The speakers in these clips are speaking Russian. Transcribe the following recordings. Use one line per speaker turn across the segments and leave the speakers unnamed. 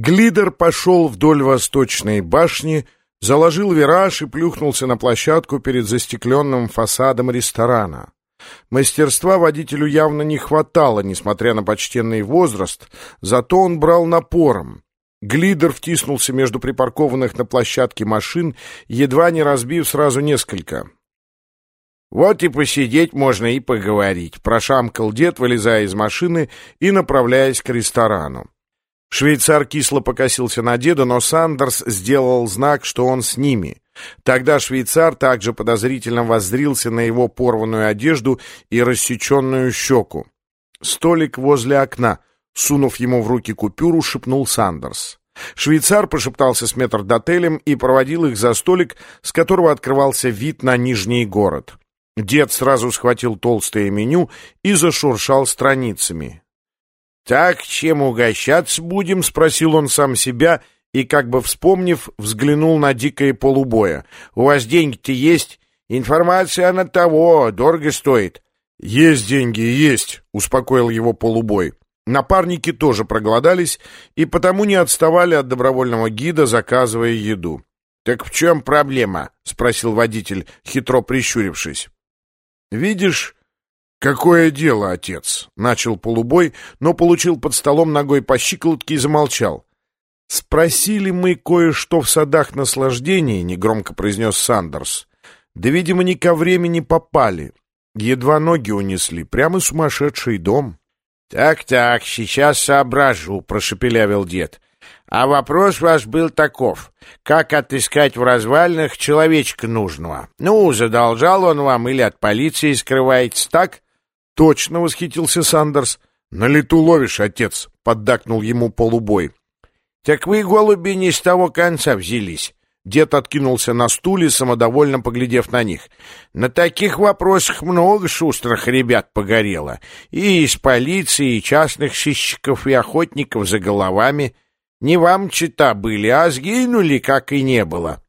Глидер пошел вдоль восточной башни, заложил вираж и плюхнулся на площадку перед застекленным фасадом ресторана. Мастерства водителю явно не хватало, несмотря на почтенный возраст, зато он брал напором. Глидер втиснулся между припаркованных на площадке машин, едва не разбив сразу несколько. «Вот и посидеть можно и поговорить», — прошамкал дед, вылезая из машины и направляясь к ресторану. Швейцар кисло покосился на деда, но Сандерс сделал знак, что он с ними. Тогда швейцар также подозрительно воззрился на его порванную одежду и рассеченную щеку. Столик возле окна, сунув ему в руки купюру, шепнул Сандерс. Швейцар пошептался с метрдотелем и проводил их за столик, с которого открывался вид на Нижний город. Дед сразу схватил толстое меню и зашуршал страницами. «Так, чем угощаться будем?» — спросил он сам себя и, как бы вспомнив, взглянул на дикое полубоя. «У вас деньги-то есть? Информация на того, дорого стоит». «Есть деньги, есть», — успокоил его полубой. Напарники тоже проголодались и потому не отставали от добровольного гида, заказывая еду.
«Так в чем проблема?» — спросил водитель, хитро прищурившись.
«Видишь, какое дело, отец?» — начал полубой, но получил под столом ногой по щиколотке и замолчал. «Спросили мы кое-что в садах наслаждений», — негромко произнес Сандерс. «Да, видимо, не ко времени попали. Едва ноги унесли, прямо сумасшедший дом».
«Так-так, сейчас соображу», — прошепелявил дед. «А вопрос ваш был таков. Как отыскать в развалинах человечка нужного? Ну, задолжал он вам или от полиции скрываетесь, так?»
«Точно», — восхитился Сандерс. «На лету ловишь, отец», — поддакнул ему полубой.
«Так вы, голуби, не с того конца взялись».
Дед откинулся на стуле, самодовольно поглядев на них.
«На таких вопросах много шустрых ребят погорело. И из полиции, и частных сыщиков, и охотников за головами. Не вам чита были, а сгинули, как и не было».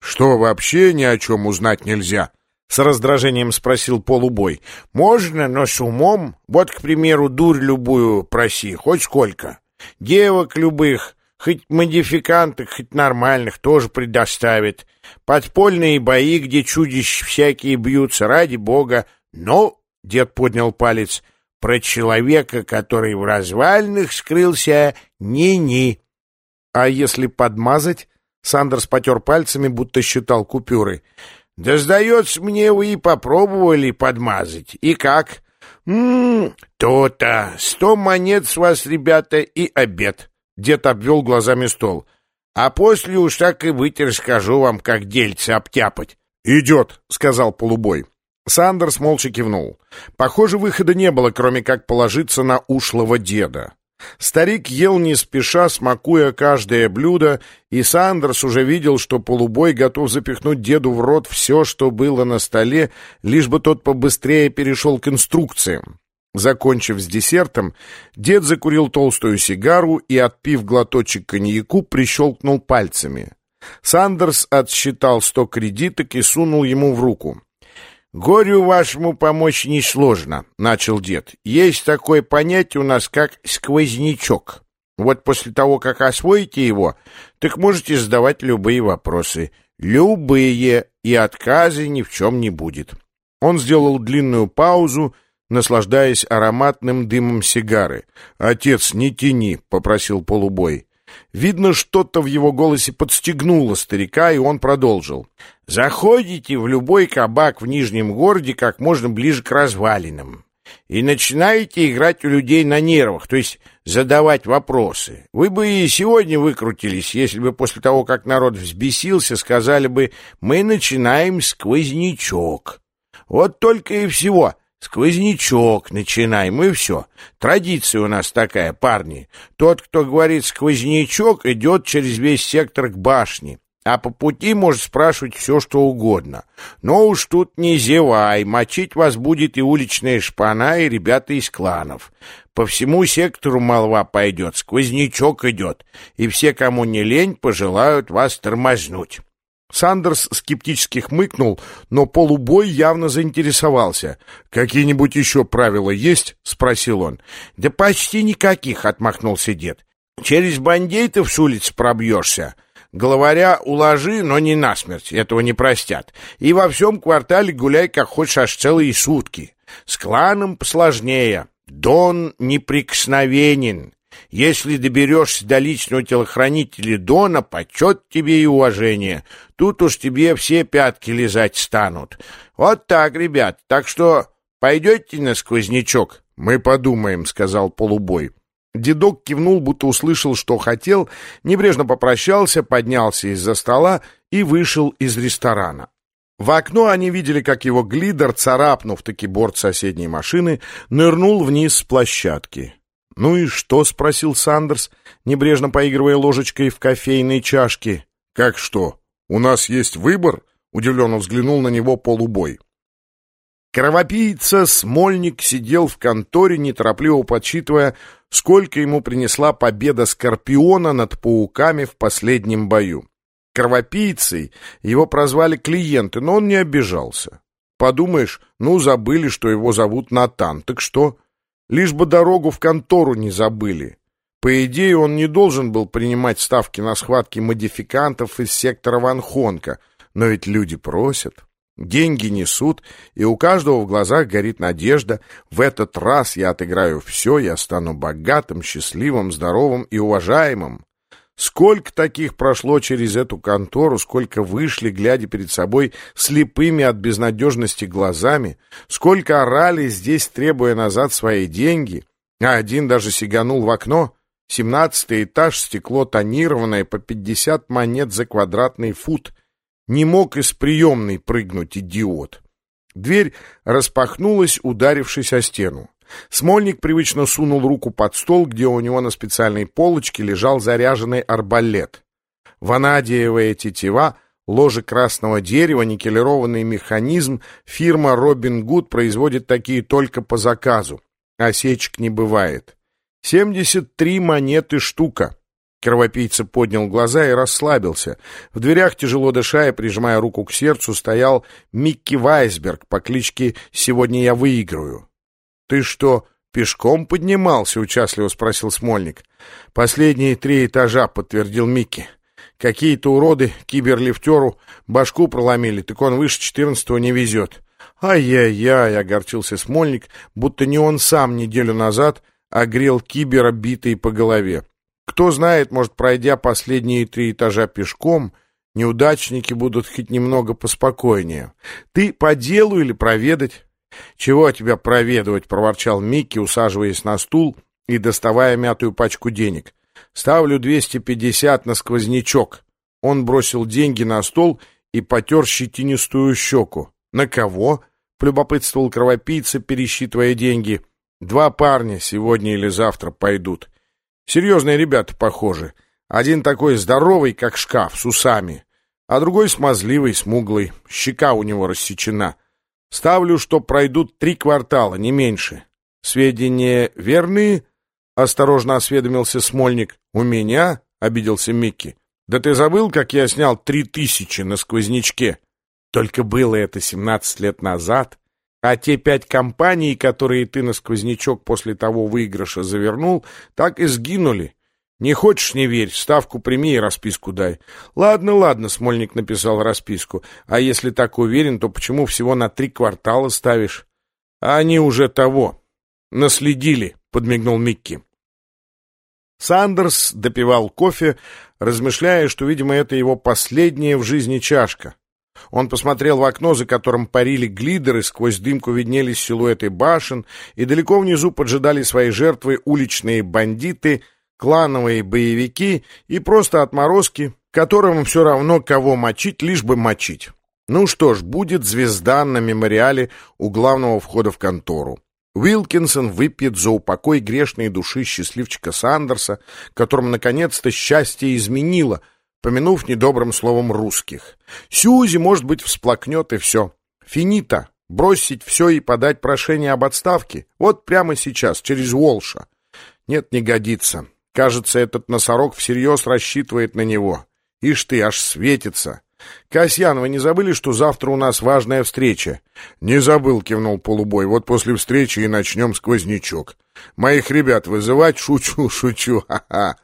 «Что, вообще ни о чем узнать нельзя?» — с раздражением спросил полубой.
«Можно, но с умом. Вот, к примеру, дурь любую проси, хоть сколько. Девок любых». Хоть модификантов, хоть нормальных тоже предоставит. Подпольные бои, где чудищ всякие бьются, ради бога. Но, — дед поднял палец, — про человека, который в развалинах скрылся, ни-ни.
А если подмазать? Сандерс потер пальцами, будто считал купюры.
Да, сдается мне, вы и попробовали подмазать. И как? М-м, то-то. Сто монет с вас, ребята, и обед. Дед обвел глазами стол. «А после уж так и быть расскажу вам, как дельце обтяпать».
«Идет», — сказал полубой. Сандерс молча кивнул. Похоже, выхода не было, кроме как положиться на ушлого деда. Старик ел не спеша, смакуя каждое блюдо, и Сандерс уже видел, что полубой готов запихнуть деду в рот все, что было на столе, лишь бы тот побыстрее перешел к инструкциям. Закончив с десертом, дед закурил толстую сигару и, отпив глоточек коньяку, прищелкнул пальцами. Сандерс отсчитал сто кредиток и сунул ему в руку.
«Горю вашему помочь несложно», — начал дед. «Есть такое понятие у нас, как сквознячок. Вот после того, как освоите его, так можете задавать любые вопросы. Любые, и отказа ни в чем не будет».
Он сделал длинную паузу, наслаждаясь ароматным дымом сигары. «Отец, не тяни», — попросил полубой. Видно, что-то в его голосе подстегнуло старика, и он продолжил.
«Заходите в любой кабак в Нижнем городе как можно ближе к развалинам и начинаете играть у людей на нервах, то есть задавать вопросы. Вы бы и сегодня выкрутились, если бы после того, как народ взбесился, сказали бы «мы начинаем сквознячок». Вот только и всего. Сквознячок начинаем, и все. Традиция у нас такая, парни. Тот, кто говорит сквознячок, идет через весь сектор к башне. А по пути может спрашивать все, что угодно. Но уж тут не зевай, мочить вас будет и уличная шпана, и ребята из кланов. По всему сектору молва пойдет, сквознячок идет, и все, кому не лень, пожелают вас тормознуть.
Сандерс скептически хмыкнул, но полубой явно заинтересовался. «Какие-нибудь еще правила есть?» — спросил он.
«Да почти никаких», — отмахнулся дед. Через бандитов с улиц пробьешься. Главаря уложи, но не насмерть, этого не простят. И во всем квартале гуляй, как хочешь, аж целые сутки. С кланом посложнее. Дон неприкосновенен. Если доберешься до личного телохранителя Дона, почет тебе и уважение. Тут уж тебе все пятки лизать станут. Вот так, ребят. Так что пойдете на сквознячок?
Мы подумаем, сказал полубой. Дедок кивнул, будто услышал, что хотел, небрежно попрощался, поднялся из-за стола и вышел из ресторана. В окно они видели, как его глидер, царапнув таки борт соседней машины, нырнул вниз с площадки. «Ну и что?» — спросил Сандерс, небрежно поигрывая ложечкой в кофейной чашке. «Как что? У нас есть выбор?» — удивленно взглянул на него полубой. Кровопийца Смольник сидел в конторе, неторопливо подсчитывая, сколько ему принесла победа Скорпиона над пауками в последнем бою. Кровопийцей его прозвали клиенты, но он не обижался. Подумаешь, ну, забыли, что его зовут Натан, так что? Лишь бы дорогу в контору не забыли. По идее, он не должен был принимать ставки на схватки модификантов из сектора Ван Хонка, но ведь люди просят. Деньги несут, и у каждого в глазах горит надежда. В этот раз я отыграю все, я стану богатым, счастливым, здоровым и уважаемым. Сколько таких прошло через эту контору, сколько вышли, глядя перед собой слепыми от безнадежности глазами, сколько орали здесь, требуя назад свои деньги, а один даже сиганул в окно. Семнадцатый этаж, стекло тонированное по пятьдесят монет за квадратный фут — не мог из приемной прыгнуть, идиот. Дверь распахнулась, ударившись о стену. Смольник привычно сунул руку под стол, где у него на специальной полочке лежал заряженный арбалет. Ванадиевая тетива, ложе красного дерева, никелированный механизм, фирма «Робин Гуд» производит такие только по заказу. Осечек не бывает. Семьдесят три монеты штука. Кровопийца поднял глаза и расслабился. В дверях, тяжело дыша и прижимая руку к сердцу, стоял Микки Вайсберг по кличке «Сегодня я выиграю». «Ты что, пешком поднимался?» — участливо спросил Смольник. «Последние три этажа», — подтвердил Микки. «Какие-то уроды киберлифтеру башку проломили, так он выше четырнадцатого не везет». «Ай-яй-яй!» — огорчился Смольник, будто не он сам неделю назад огрел кибера битой по голове. Кто знает, может, пройдя последние три этажа пешком, неудачники будут хоть немного поспокойнее. Ты по делу или проведать? Чего тебя проведывать, проворчал Микки, усаживаясь на стул и доставая мятую пачку денег. Ставлю 250 на сквознячок. Он бросил деньги на стол и потер щетинистую щеку. На кого? Полюбопытствовал кровопийца, пересчитывая деньги. Два парня сегодня или завтра пойдут. Серьезные ребята похожи. Один такой здоровый, как шкаф, с усами, а другой смазливый, смуглый, щека у него рассечена. Ставлю, что пройдут три квартала, не меньше. Сведения верные? Осторожно осведомился Смольник. У меня? Обиделся Микки. Да ты забыл, как я снял три тысячи на сквознячке? Только было это семнадцать лет назад. А те пять компаний, которые ты на сквознячок после того выигрыша завернул, так и сгинули. Не хочешь — не верь, ставку прими и расписку дай. Ладно, ладно, Смольник написал расписку. А если так уверен, то почему всего на три квартала ставишь? А они уже того. Наследили, подмигнул Микки. Сандерс допивал кофе, размышляя, что, видимо, это его последняя в жизни чашка. Он посмотрел в окно, за которым парили глидеры, сквозь дымку виднелись силуэты башен, и далеко внизу поджидали свои жертвы уличные бандиты, клановые боевики и просто отморозки, которым все равно кого мочить, лишь бы мочить. Ну что ж, будет звезда на мемориале у главного входа в контору. Уилкинсон выпьет за упокой грешной души счастливчика Сандерса, которому наконец-то счастье изменило — помянув недобрым словом русских. Сьюзи, может быть, всплакнет и все. Финита. Бросить все и подать прошение об отставке. Вот прямо сейчас, через Волша. Нет, не годится. Кажется, этот носорог всерьез рассчитывает на него. Ишь ты, аж светится. Касьян, вы не забыли, что завтра у нас важная встреча? Не забыл, кивнул полубой. Вот после встречи и начнем сквознячок. Моих ребят вызывать? Шучу, шучу, ха-ха.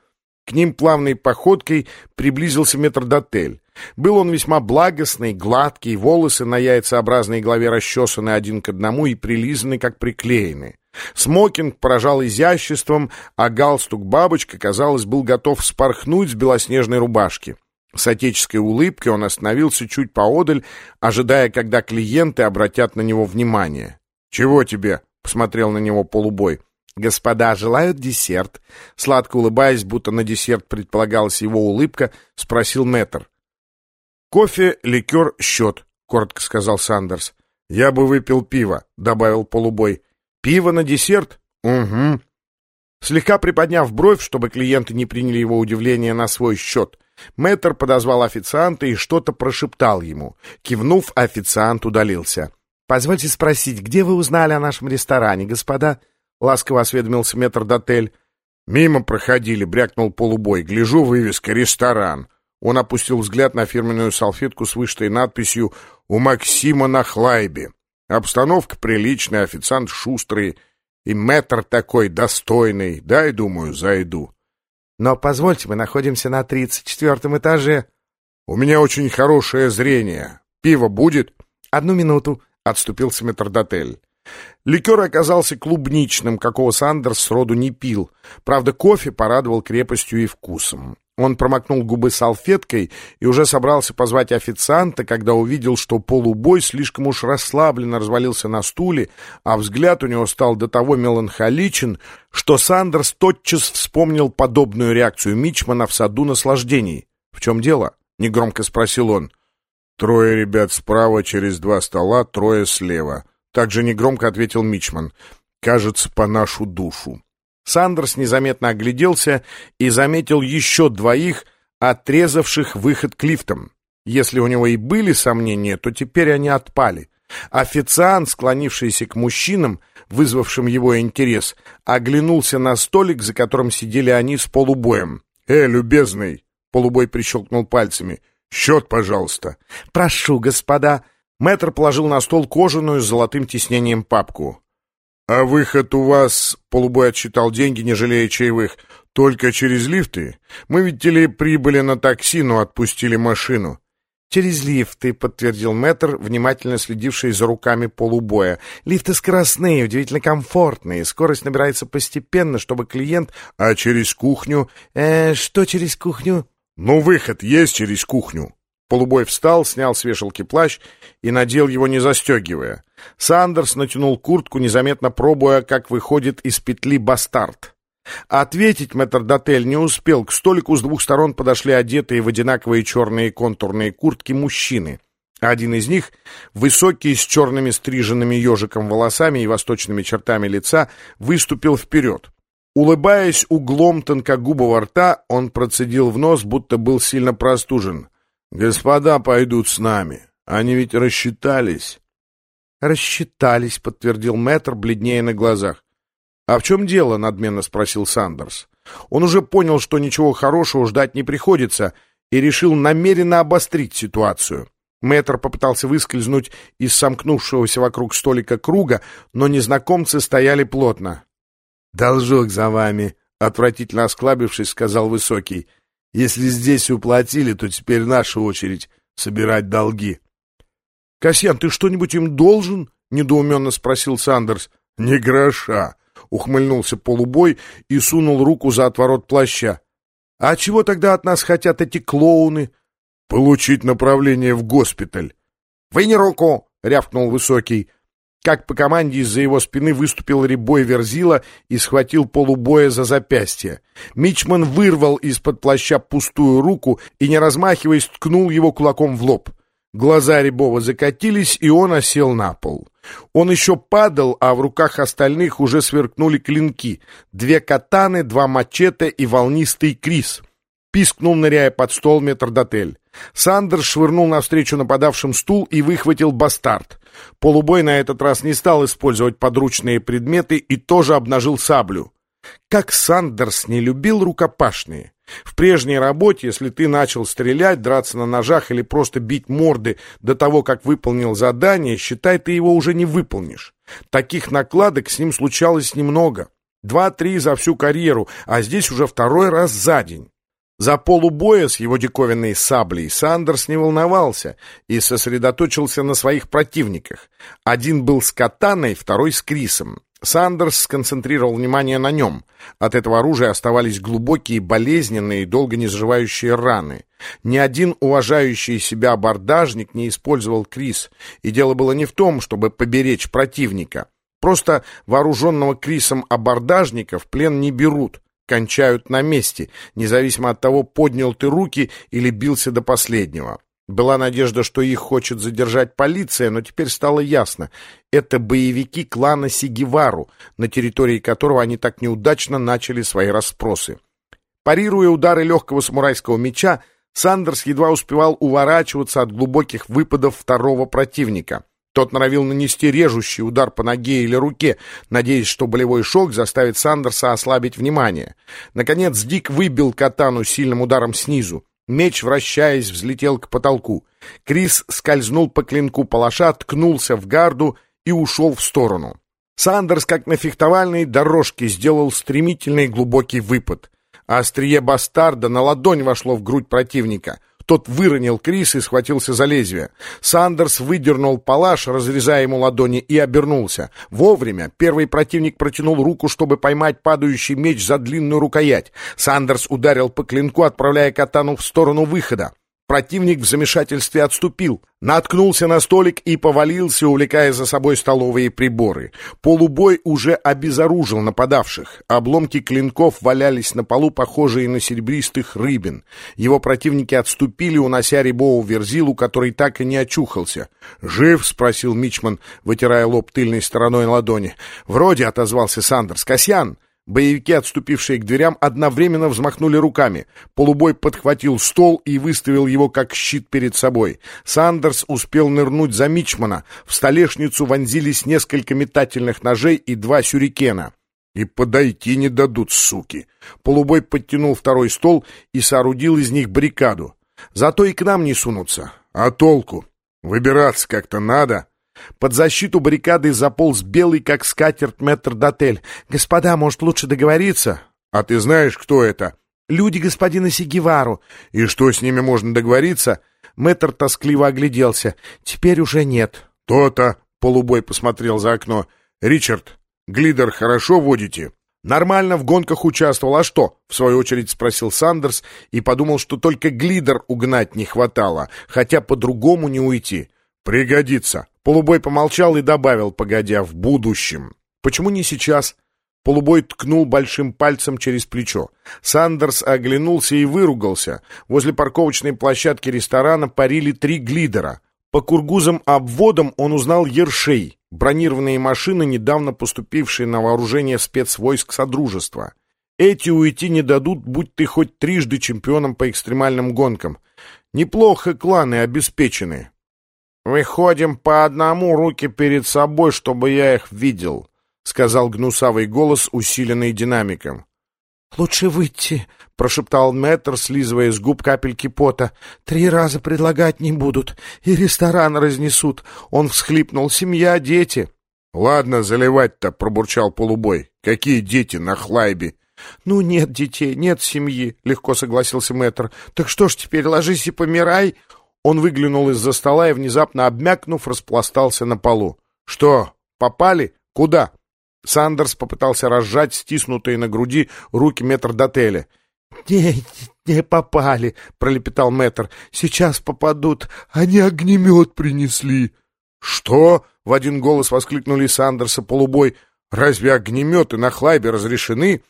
К ним плавной походкой приблизился метрдотель. Был он весьма благостный, гладкий, волосы на яйцеобразной голове расчесаны один к одному и прилизаны, как приклеены. Смокинг поражал изяществом, а галстук-бабочка, казалось, был готов спорхнуть с белоснежной рубашки. С отеческой улыбкой он остановился чуть поодаль, ожидая, когда клиенты обратят на него внимание. «Чего тебе?» — посмотрел на него Полубой. «Господа желают десерт?» Сладко улыбаясь, будто на десерт предполагалась его улыбка, спросил мэтр. «Кофе, ликер, счет», — коротко сказал Сандерс. «Я бы выпил пиво», — добавил полубой. «Пиво на десерт?» «Угу». Слегка приподняв бровь, чтобы клиенты не приняли его удивление на свой счет, мэтр подозвал официанта и что-то прошептал ему. Кивнув, официант удалился. «Позвольте спросить, где вы узнали о нашем ресторане, господа?» — ласково осведомился метр дотель. «Мимо проходили», — брякнул полубой. «Гляжу, вывеска «Ресторан». Он опустил взгляд на фирменную салфетку с вышитой надписью «У Максима на хлайбе». Обстановка приличная, официант шустрый, и метр такой достойный. Дай, думаю, зайду. Но позвольте, мы находимся на тридцать четвертом этаже. У меня очень хорошее зрение. Пиво будет? Одну минуту, — отступился метрдотель. Ликер оказался клубничным, какого Сандерс сроду не пил. Правда, кофе порадовал крепостью и вкусом. Он промокнул губы салфеткой и уже собрался позвать официанта, когда увидел, что полубой слишком уж расслабленно развалился на стуле, а взгляд у него стал до того меланхоличен, что Сандерс тотчас вспомнил подобную реакцию Мичмана в саду наслаждений. «В чем дело?» — негромко спросил он. «Трое ребят справа через два стола, трое слева», — также негромко ответил Мичман. «Кажется, по нашу душу». Сандерс незаметно огляделся и заметил еще двоих, отрезавших выход к лифтам. Если у него и были сомнения, то теперь они отпали. Официант, склонившийся к мужчинам, вызвавшим его интерес, оглянулся на столик, за которым сидели они с полубоем. «Э, любезный!» — полубой прищелкнул пальцами. «Счет, пожалуйста». «Прошу, господа». Мэтр положил на стол кожаную с золотым тиснением папку. «А выход у вас...» — полубой отсчитал деньги, не жалея чаевых. «Только через лифты? Мы ведь ли прибыли на такси, но отпустили машину». «Через лифты», — подтвердил мэтр, внимательно следивший за руками полубоя. «Лифты скоростные, удивительно комфортные. Скорость набирается постепенно, чтобы клиент...» «А через кухню?» «Э, что через кухню?» «Ну, выход есть через кухню». Полубой встал, снял с вешалки плащ и надел его, не застегивая. Сандерс натянул куртку, незаметно пробуя, как выходит из петли бастард. Ответить метрдотель не успел. К столику с двух сторон подошли одетые в одинаковые черные контурные куртки мужчины. Один из них, высокий, с черными стриженными ежиком волосами и восточными чертами лица, выступил вперед. Улыбаясь углом тонкогубого рта, он процедил в нос, будто был сильно простужен — «Господа пойдут с нами. Они ведь рассчитались». «Рассчитались», — подтвердил мэтр, бледнее на глазах. «А в чем дело?» — надменно спросил Сандерс. Он уже понял, что ничего хорошего ждать не приходится, и решил намеренно обострить ситуацию. Мэтр попытался выскользнуть из сомкнувшегося вокруг столика круга, но незнакомцы стояли плотно. «Должок за вами», — отвратительно осклабившись, сказал Высокий. Если здесь уплатили, то теперь наша очередь собирать долги. — Касьян, ты что-нибудь им должен? — недоуменно спросил Сандерс. — Не гроша, — ухмыльнулся полубой и сунул руку за отворот плаща. — А чего тогда от нас хотят эти клоуны? — Получить направление в госпиталь. — Вынь руку! — рявкнул Высокий. Как по команде из-за его спины выступил рябой Верзила и схватил полубоя за запястье. Мичман вырвал из-под плаща пустую руку и, не размахиваясь, ткнул его кулаком в лоб. Глаза Рябова закатились, и он осел на пол. Он еще падал, а в руках остальных уже сверкнули клинки. Две катаны, два мачете и волнистый крис. Пискнул, ныряя под стол метрдотель. Сандер швырнул навстречу нападавшим стул и выхватил бастард. Полубой на этот раз не стал использовать подручные предметы и тоже обнажил саблю. Как Сандерс не любил рукопашные. В прежней работе, если ты начал стрелять, драться на ножах или просто бить морды до того, как выполнил задание, считай, ты его уже не выполнишь. Таких накладок с ним случалось немного. Два-три за всю карьеру, а здесь уже второй раз за день. За полубоя с его диковинной саблей Сандерс не волновался и сосредоточился на своих противниках. Один был с катаной, второй с Крисом. Сандерс сконцентрировал внимание на нем. От этого оружия оставались глубокие, болезненные и долго не заживающие раны. Ни один уважающий себя абордажник не использовал Крис, и дело было не в том, чтобы поберечь противника. Просто вооруженного Крисом абордажника в плен не берут, кончают на месте, независимо от того, поднял ты руки или бился до последнего. Была надежда, что их хочет задержать полиция, но теперь стало ясно. Это боевики клана Сигевару, на территории которого они так неудачно начали свои расспросы. Парируя удары легкого самурайского меча, Сандерс едва успевал уворачиваться от глубоких выпадов второго противника. Тот норовил нанести режущий удар по ноге или руке, надеясь, что болевой шок заставит Сандерса ослабить внимание. Наконец Дик выбил катану сильным ударом снизу. Меч, вращаясь, взлетел к потолку. Крис скользнул по клинку палаша, ткнулся в гарду и ушел в сторону. Сандерс, как на фехтовальной дорожке, сделал стремительный глубокий выпад. А острие бастарда на ладонь вошло в грудь противника. Тот выронил Крис и схватился за лезвие. Сандерс выдернул палаш, разрезая ему ладони, и обернулся. Вовремя первый противник протянул руку, чтобы поймать падающий меч за длинную рукоять. Сандерс ударил по клинку, отправляя катану в сторону выхода. Противник в замешательстве отступил, наткнулся на столик и повалился, увлекая за собой столовые приборы. Полубой уже обезоружил нападавших. Обломки клинков валялись на полу, похожие на серебристых рыбин. Его противники отступили, унося рябову верзилу, который так и не очухался. «Жив?» — спросил Мичман, вытирая лоб тыльной стороной ладони. «Вроде», — отозвался Сандерс. «Касьян, Боевики, отступившие к дверям, одновременно взмахнули руками. Полубой подхватил стол и выставил его как щит перед собой. Сандерс успел нырнуть за Мичмана. В столешницу вонзились несколько метательных ножей и два сюрикена. И подойти не дадут, суки. Полубой подтянул второй стол и соорудил из них баррикаду. Зато и к нам не сунутся. А толку? Выбираться как-то надо. Под защиту баррикады заполз белый, как скатерть, метрдотель. «Господа, может, лучше договориться?» «А ты знаешь, кто это?» «Люди господина Сигевару». «И что, с ними можно договориться?» Мэтр тоскливо огляделся. «Теперь уже нет». «То-то!» — полубой посмотрел за окно. «Ричард, глидер хорошо водите?» «Нормально в гонках участвовал, а что?» — в свою очередь спросил Сандерс и подумал, что только глидер угнать не хватало, хотя по-другому не уйти. «Пригодится!» Полубой помолчал и добавил, погодя, в будущем. «Почему не сейчас?» Полубой ткнул большим пальцем через плечо. Сандерс оглянулся и выругался. Возле парковочной площадки ресторана парили три глидера. По кургузам-обводам он узнал ершей, бронированные машины, недавно поступившие на вооружение спецвойск Содружества. Эти уйти не дадут, будь ты хоть трижды чемпионом по экстремальным гонкам. Неплохо кланы обеспечены. «Выходим по одному, руки перед собой, чтобы я их видел», — сказал гнусавый голос, усиленный динамиком.
«Лучше выйти», — прошептал мэтр, слизывая с губ капельки пота. «Три раза предлагать не будут, и ресторан разнесут». Он всхлипнул. «Семья, дети».
«Ладно, заливать-то», — пробурчал полубой. «Какие дети на хлайбе?»
«Ну, нет детей, нет семьи», — легко согласился мэтр. «Так что ж теперь, ложись и помирай?» Он выглянул из-за стола и, внезапно обмякнув, распластался на полу. «Что, попали? Куда?» Сандерс попытался разжать стиснутые на груди руки метрдотеля. «Не, не попали», — пролепетал мэтр. «Сейчас попадут. Они огнемет принесли».
«Что?» — в один голос воскликнули Сандерс и полубой. «Разве огнеметы на Хлайбе разрешены?»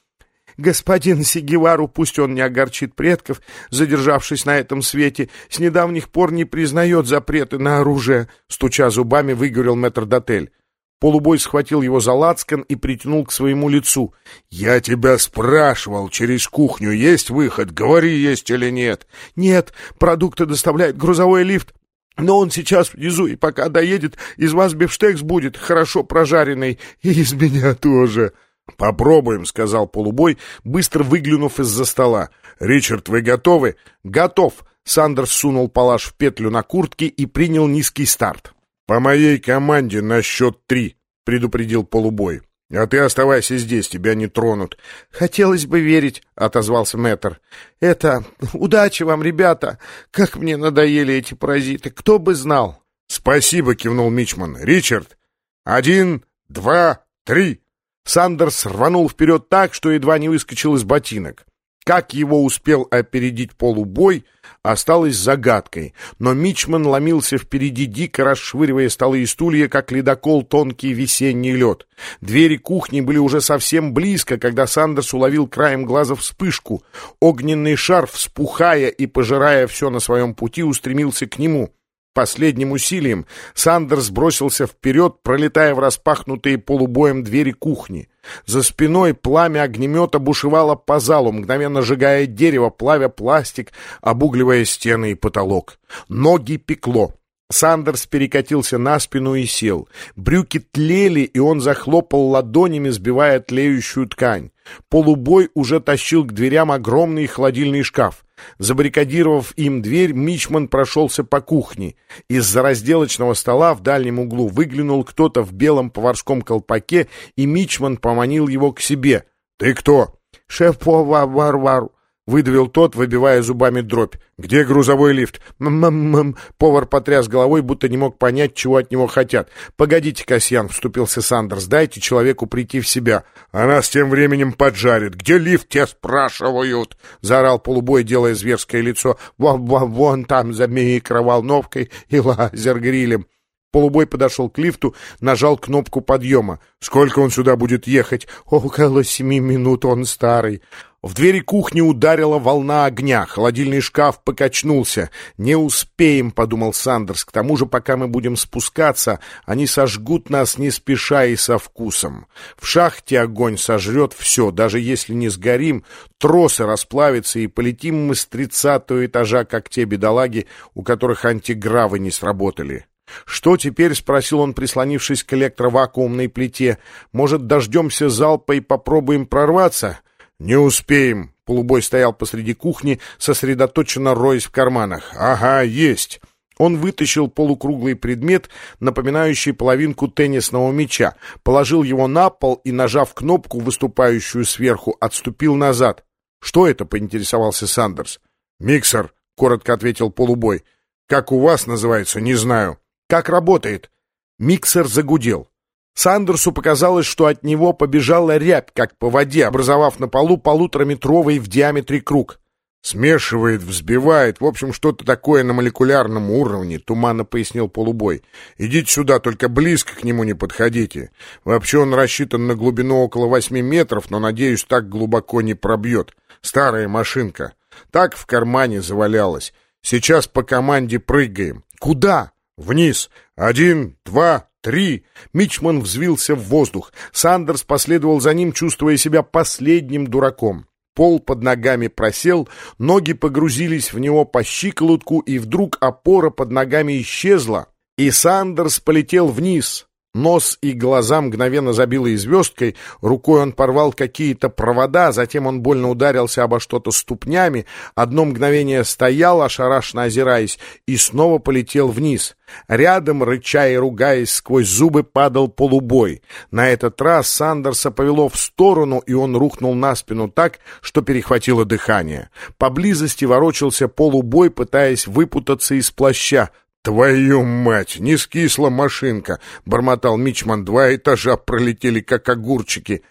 Господин Сигевару, пусть он не огорчит предков, задержавшись на этом свете, с недавних пор не признает запреты на оружие, стуча зубами, выговорил метрдотель. Полубой схватил его за лацкан и притянул к своему лицу.
«Я тебя спрашивал, через кухню есть выход? Говори, есть или нет?»
«Нет, продукты доставляет грузовой лифт, но он сейчас внизу, и пока доедет, из вас бифштекс будет хорошо прожаренный, и из меня тоже».
«Попробуем», — сказал полубой, быстро выглянув из-за стола. «Ричард, вы готовы?»
«Готов!» Сандерс сунул палаш в петлю на куртке и принял низкий старт.
«По моей команде на счет три», — предупредил полубой. «А ты оставайся здесь, тебя не тронут».
«Хотелось бы верить», — отозвался мэтр. «Это... Удачи вам, ребята! Как мне надоели эти паразиты! Кто бы знал!»
«Спасибо», — кивнул Мичман. «Ричард! Один, два, три!»
Сандерс рванул вперед так, что едва не выскочил из ботинок. Как его успел опередить полубой, осталось загадкой, но Мичман ломился впереди дико, расшвыривая столы и стулья, как ледокол тонкий весенний лед. Двери кухни были уже совсем близко, когда Сандерс уловил краем глаза вспышку. Огненный шар, вспухая и пожирая все на своем пути, устремился к нему. Последним усилием Сандерс бросился вперед, пролетая в распахнутые полубоем двери кухни. За спиной пламя огнемета бушевало по залу, мгновенно сжигая дерево, плавя пластик, обугливая стены и потолок. Ноги пекло. Сандерс перекатился на спину и сел. Брюки тлели, и он захлопал ладонями, сбивая тлеющую ткань. Полубой уже тащил к дверям огромный холодильный шкаф. Забаррикадировав им дверь, Мичман прошелся по кухне. Из-за разделочного стола в дальнем углу выглянул кто-то в белом поварском колпаке, и Мичман поманил его к себе. «Ты кто?» «Шеф-повар-вар-вар», Выдавил тот, выбивая зубами дробь.
«Где грузовой лифт?»
«М-м-м». Повар потряс головой, будто не мог понять, чего от него хотят. «Погодите, Касьян», — вступился Сандерс, — «дайте человеку прийти в себя».
«А нас тем временем поджарит. Где лифт, те спрашивают?»
— заорал полубой, делая зверское лицо. «Вон там за микроволновкой и лазер-грилем». Полубой подошел к лифту, нажал кнопку подъема.
«Сколько он сюда будет ехать?»
«Около семи минут, он старый». В двери кухни ударила волна огня, холодильный шкаф покачнулся. «Не успеем», — подумал Сандерс, — «к тому же, пока мы будем спускаться, они сожгут нас не спеша и со вкусом. В шахте огонь сожрет все, даже если не сгорим, тросы расплавятся, и полетим мы с тридцатого этажа, как те бедолаги, у которых антигравы не сработали». «Что теперь?» — спросил он, прислонившись к электровакуумной плите. «Может, дождемся залпа и попробуем прорваться?»
«Не успеем!» — полубой стоял посреди кухни, сосредоточенно роясь в карманах. «Ага, есть!»
Он вытащил полукруглый предмет, напоминающий половинку теннисного мяча, положил его на пол и, нажав кнопку, выступающую сверху, отступил назад. «Что это?» — поинтересовался Сандерс.
«Миксер», — коротко ответил полубой. «Как у вас называется, не знаю».
«Как работает?» Миксер загудел. Сандерсу показалось, что от него побежала рябь, как по воде, образовав на полу полутораметровый в диаметре круг.
«Смешивает, взбивает, в общем, что-то такое на молекулярном уровне», — туманно пояснил полубой. «Идите сюда, только близко к нему не подходите. Вообще он рассчитан на глубину около восьми метров, но, надеюсь, так глубоко не пробьет. Старая машинка. Так в кармане завалялась. Сейчас по команде прыгаем.
Куда?»
«Вниз. Один, два, Три!
Мичман взвился в воздух. Сандерс последовал за ним, чувствуя себя последним дураком. Пол под ногами просел, ноги погрузились в него по щиколотку, и вдруг опора под ногами исчезла, и Сандерс полетел вниз, Нос и глаза мгновенно забило звездкой, рукой он порвал какие-то провода, затем он больно ударился обо что-то ступнями, одно мгновение стоял, ошарашенно озираясь, и снова полетел вниз. Рядом, рыча и ругаясь, сквозь зубы падал полубой. На этот раз Сандерса повело в сторону, и он рухнул на спину так, что перехватило дыхание. Поблизости ворочался полубой, пытаясь выпутаться из плаща.
«Твою мать! Не скисла машинка!» — бормотал Мичман. «Два этажа пролетели, как огурчики».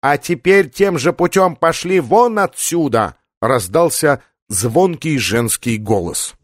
«А теперь тем же путем пошли вон отсюда!» — раздался звонкий женский голос.